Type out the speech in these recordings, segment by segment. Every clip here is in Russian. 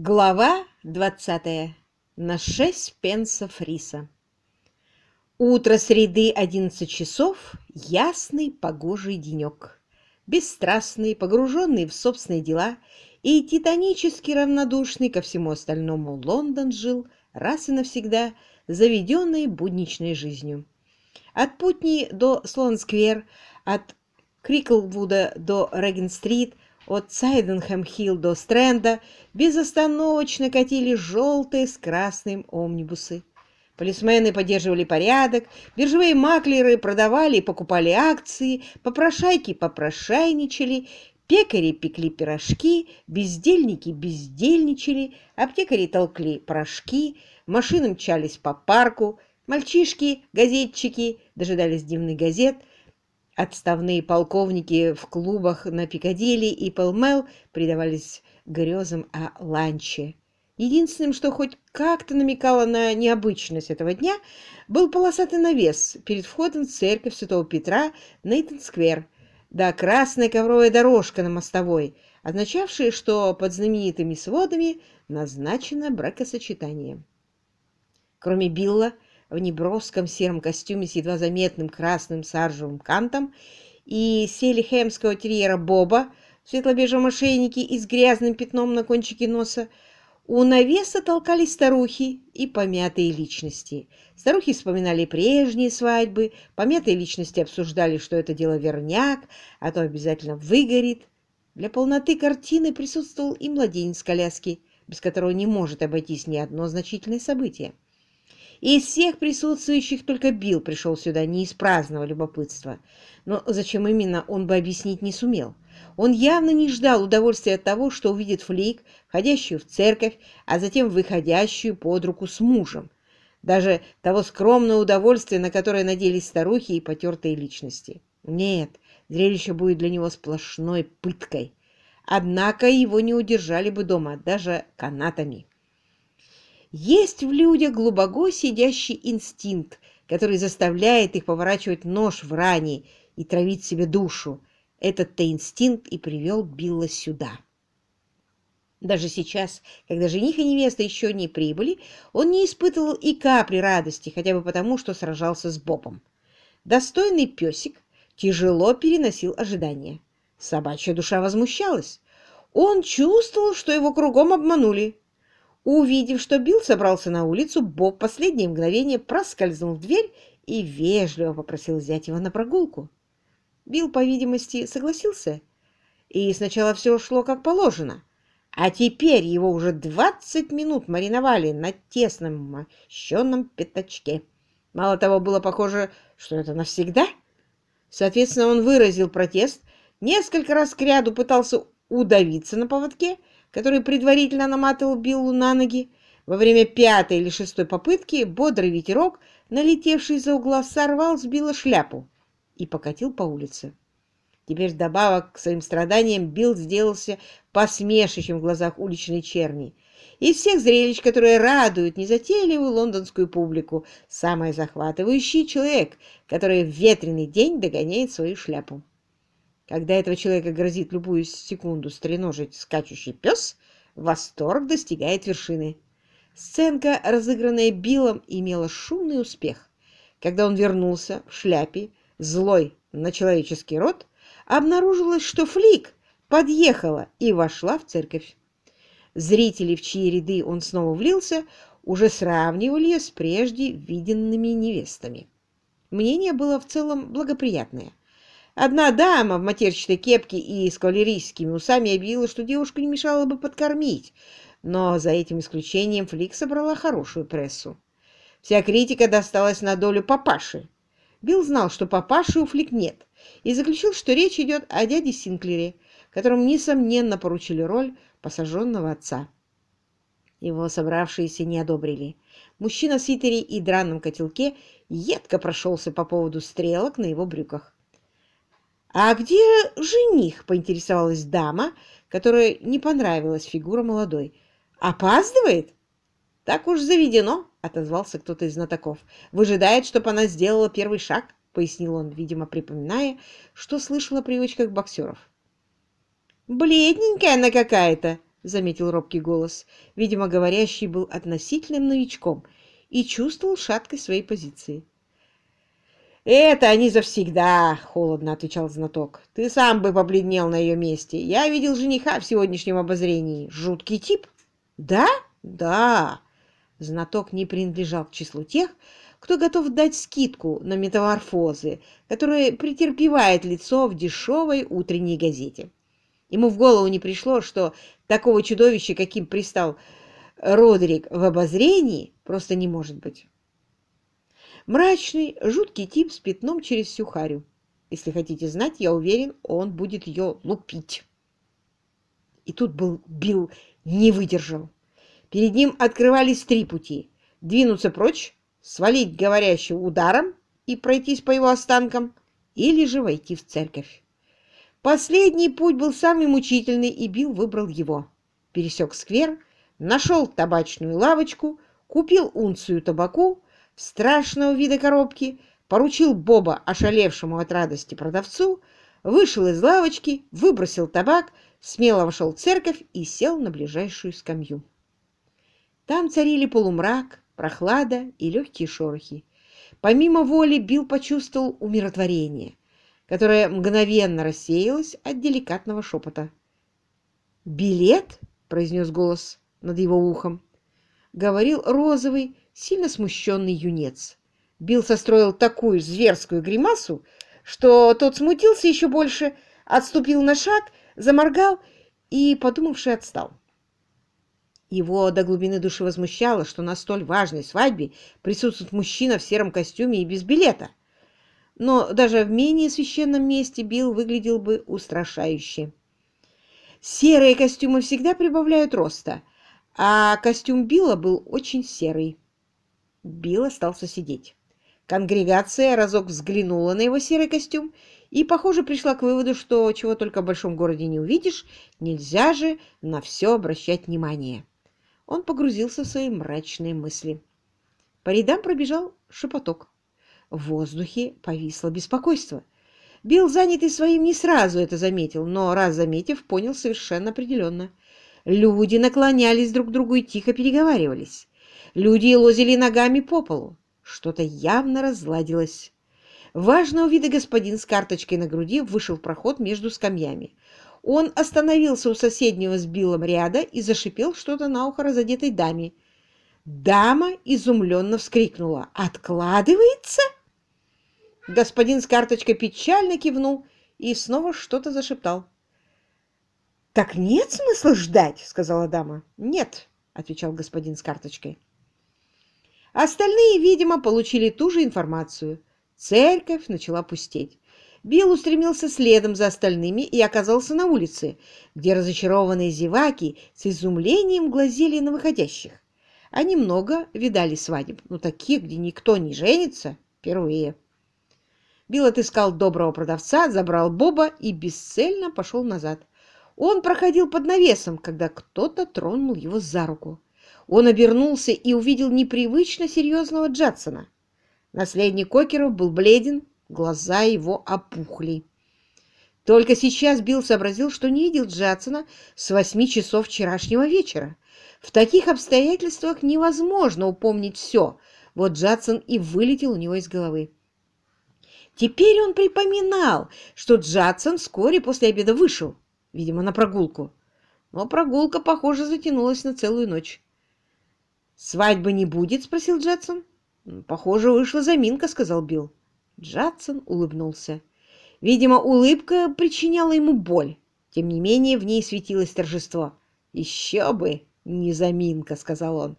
Глава 20. На 6 пенсов риса. Утро среды 11 часов, ясный погожий денек. Бесстрастный, погруженный в собственные дела и титанически равнодушный ко всему остальному Лондон жил раз и навсегда заведенной будничной жизнью. От Путни до Слон-сквер, от Криклвуда до Реген-стрит – от Сайденхэм-Хилл до Стрэнда безостановочно катили желтые с красным омнибусы. Полисмены поддерживали порядок, биржевые маклеры продавали и покупали акции, попрошайки попрошайничали, пекари пекли пирожки, бездельники бездельничали, аптекари толкли порошки, машины мчались по парку, мальчишки, газетчики дожидались дневных газет, Отставные полковники в клубах на Пикадилли и Пэлмел предавались грезам о ланче. Единственным, что хоть как-то намекало на необычность этого дня, был полосатый навес перед входом в церковь Святого Петра Нейтон-сквер, да красная ковровая дорожка на мостовой, означавшая, что под знаменитыми сводами назначено бракосочетание. Кроме Билла, в неброском сером костюме с едва заметным красным саржевым кантом и селихемского терьера Боба в светло-бежевом ошейнике и с грязным пятном на кончике носа, у навеса толкались старухи и помятые личности. Старухи вспоминали прежние свадьбы, помятые личности обсуждали, что это дело верняк, а то обязательно выгорит. Для полноты картины присутствовал и младенец коляски, без которого не может обойтись ни одно значительное событие. Из всех присутствующих только Билл пришел сюда не из праздного любопытства. Но зачем именно, он бы объяснить не сумел. Он явно не ждал удовольствия от того, что увидит флик, входящую в церковь, а затем выходящую под руку с мужем. Даже того скромного удовольствия, на которое надеялись старухи и потертые личности. Нет, зрелище будет для него сплошной пыткой. Однако его не удержали бы дома даже канатами. Есть в людях глубоко сидящий инстинкт, который заставляет их поворачивать нож в ране и травить себе душу. Этот-то инстинкт и привел Билла сюда. Даже сейчас, когда жених и невеста еще не прибыли, он не испытывал и капли радости, хотя бы потому, что сражался с Бобом. Достойный песик тяжело переносил ожидания. Собачья душа возмущалась. Он чувствовал, что его кругом обманули, Увидев, что Билл собрался на улицу, Боб в последнее мгновение проскользнул в дверь и вежливо попросил взять его на прогулку. Билл, по видимости, согласился, и сначала все шло как положено. А теперь его уже двадцать минут мариновали на тесном мощенном пятачке. Мало того, было похоже, что это навсегда. Соответственно, он выразил протест, несколько раз к ряду пытался удавиться на поводке, который предварительно наматывал Биллу на ноги. Во время пятой или шестой попытки бодрый ветерок, налетевший из-за угла, сорвал с Билла шляпу и покатил по улице. Теперь вдобавок к своим страданиям Билл сделался посмешищем в глазах уличной черни. Из всех зрелищ, которые радуют незатейливую лондонскую публику, самый захватывающий человек, который в ветреный день догоняет свою шляпу. Когда этого человека грозит любую секунду стреножить скачущий пес, восторг достигает вершины. Сценка, разыгранная Биллом, имела шумный успех. Когда он вернулся в шляпе, злой на человеческий род, обнаружилось, что Флик подъехала и вошла в церковь. Зрители, в чьи ряды он снова влился, уже сравнивали с прежде виденными невестами. Мнение было в целом благоприятное. Одна дама в матерчатой кепке и с кавалерийскими усами объявила, что девушку не мешало бы подкормить, но за этим исключением Флик собрала хорошую прессу. Вся критика досталась на долю папаши. Билл знал, что папаши у Флик нет, и заключил, что речь идет о дяде Синклере, которому, несомненно, поручили роль посаженного отца. Его собравшиеся не одобрили. Мужчина в свитере и драном котелке едко прошелся по поводу стрелок на его брюках. «А где жених?» — поинтересовалась дама, которая не понравилась фигура молодой. «Опаздывает?» «Так уж заведено», — отозвался кто-то из знатоков. «Выжидает, чтобы она сделала первый шаг», — пояснил он, видимо, припоминая, что слышал о привычках боксеров. «Бледненькая она какая-то», — заметил робкий голос. Видимо, говорящий был относительным новичком и чувствовал шаткость своей позиции. «Это они завсегда!» — холодно отвечал знаток. «Ты сам бы побледнел на ее месте. Я видел жениха в сегодняшнем обозрении. Жуткий тип». «Да? Да!» Знаток не принадлежал к числу тех, кто готов дать скидку на метаморфозы, которые претерпевает лицо в дешевой утренней газете. Ему в голову не пришло, что такого чудовища, каким пристал Родерик в обозрении, просто не может быть. Мрачный, жуткий тип с пятном через всю харю. Если хотите знать, я уверен, он будет ее лупить. И тут был Билл не выдержал. Перед ним открывались три пути. Двинуться прочь, свалить говорящего ударом и пройтись по его останкам, или же войти в церковь. Последний путь был самый мучительный, и Билл выбрал его. Пересек сквер, нашел табачную лавочку, купил унцию табаку страшного вида коробки, поручил Боба, ошалевшему от радости продавцу, вышел из лавочки, выбросил табак, смело вошел в церковь и сел на ближайшую скамью. Там царили полумрак, прохлада и легкие шорохи. Помимо воли Билл почувствовал умиротворение, которое мгновенно рассеялось от деликатного шепота. «Билет?» — произнес голос над его ухом. Говорил розовый, сильно смущенный юнец. Билл состроил такую зверскую гримасу, что тот смутился еще больше, отступил на шаг, заморгал и, подумавший, отстал. Его до глубины души возмущало, что на столь важной свадьбе присутствует мужчина в сером костюме и без билета. Но даже в менее священном месте Билл выглядел бы устрашающе. Серые костюмы всегда прибавляют роста, а костюм Билла был очень серый. Билл остался сидеть. Конгрегация разок взглянула на его серый костюм и, похоже, пришла к выводу, что чего только в большом городе не увидишь, нельзя же на все обращать внимание он погрузился в свои мрачные мысли. По рядам пробежал шепоток. В воздухе повисло беспокойство. Билл, занятый своим, не сразу это заметил, но, раз заметив, понял совершенно определенно. Люди наклонялись друг к другу и тихо переговаривались. Люди лозили ногами по полу. Что-то явно разладилось. Важного вида господин с карточкой на груди вышел в проход между скамьями. Он остановился у соседнего с Биллом ряда и зашипел что-то на ухо разодетой даме. Дама изумленно вскрикнула. «Откладывается?» Господин с карточкой печально кивнул и снова что-то зашептал. «Так нет смысла ждать», — сказала дама. «Нет», — отвечал господин с карточкой. Остальные, видимо, получили ту же информацию. Церковь начала пустеть. Билл устремился следом за остальными и оказался на улице, где разочарованные зеваки с изумлением глазели на выходящих. Они много видали свадеб, но таких, где никто не женится, впервые. Билл отыскал доброго продавца, забрал Боба и бесцельно пошел назад. Он проходил под навесом, когда кто-то тронул его за руку. Он обернулся и увидел непривычно серьезного Джадсона. Наследник Кокеров был бледен, Глаза его опухли. Только сейчас Билл сообразил, что не видел Джадсона с восьми часов вчерашнего вечера. В таких обстоятельствах невозможно упомнить все. Вот Джадсон и вылетел у него из головы. Теперь он припоминал, что Джадсон вскоре после обеда вышел, видимо, на прогулку. Но прогулка, похоже, затянулась на целую ночь. «Свадьбы не будет?» — спросил Джадсон. «Похоже, вышла заминка», — сказал Билл. Джадсон улыбнулся. Видимо, улыбка причиняла ему боль. Тем не менее, в ней светилось торжество. «Еще бы, не заминка», — сказал он.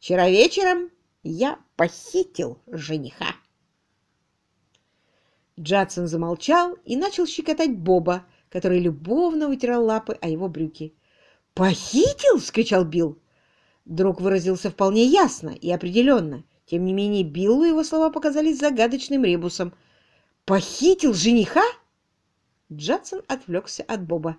«Вчера вечером я похитил жениха». Джадсон замолчал и начал щекотать Боба, который любовно вытирал лапы о его брюки. «Похитил?» — вскричал Билл. Друг выразился вполне ясно и определенно. Тем не менее, Биллу его слова показались загадочным ребусом. «Похитил жениха?» Джадсон отвлекся от Боба.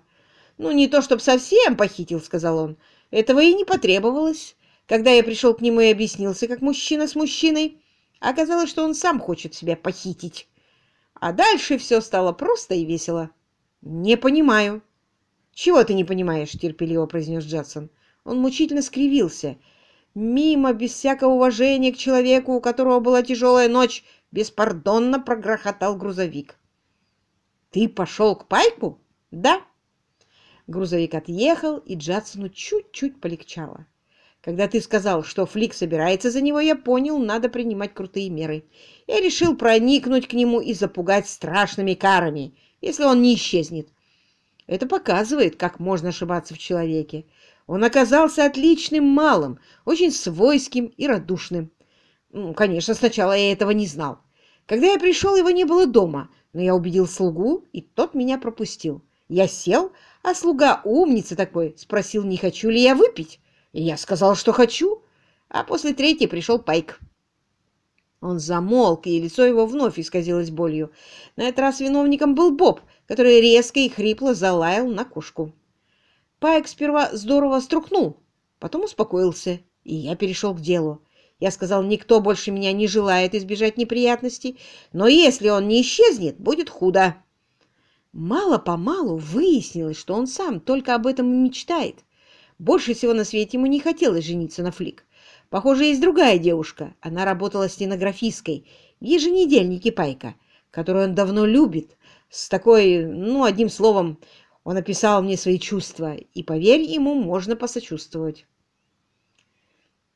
«Ну, не то чтобы совсем похитил», — сказал он. «Этого и не потребовалось. Когда я пришел к нему и объяснился, как мужчина с мужчиной, оказалось, что он сам хочет себя похитить. А дальше все стало просто и весело». «Не понимаю». «Чего ты не понимаешь?» — терпеливо произнес Джадсон. Он мучительно скривился. Мимо, без всякого уважения к человеку, у которого была тяжелая ночь, беспардонно прогрохотал грузовик. «Ты пошел к Пайку?» «Да». Грузовик отъехал, и Джадсону чуть-чуть полегчало. Когда ты сказал, что Флик собирается за него, я понял, надо принимать крутые меры. Я решил проникнуть к нему и запугать страшными карами, если он не исчезнет. Это показывает, как можно ошибаться в человеке. Он оказался отличным малым, очень свойским и радушным. Ну, конечно, сначала я этого не знал. Когда я пришел, его не было дома, но я убедил слугу, и тот меня пропустил. Я сел, а слуга, умница такой, спросил, не хочу ли я выпить. И я сказал, что хочу, а после третьей пришел Пайк. Он замолк, и лицо его вновь исказилось болью. На этот раз виновником был Боб, который резко и хрипло залаял на кошку. Пайк сперва здорово струхнул, потом успокоился, и я перешел к делу. Я сказал, никто больше меня не желает избежать неприятностей, но если он не исчезнет, будет худо. Мало-помалу выяснилось, что он сам только об этом мечтает. Больше всего на свете ему не хотелось жениться на Флик. Похоже, есть другая девушка. Она работала стенографисткой в еженедельнике Пайка, которую он давно любит. С такой, ну, одним словом, он описал мне свои чувства, и, поверь, ему можно посочувствовать.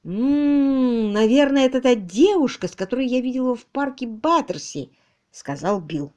«М -м, наверное, это та девушка, с которой я видел его в парке Баттерси», — сказал Билл.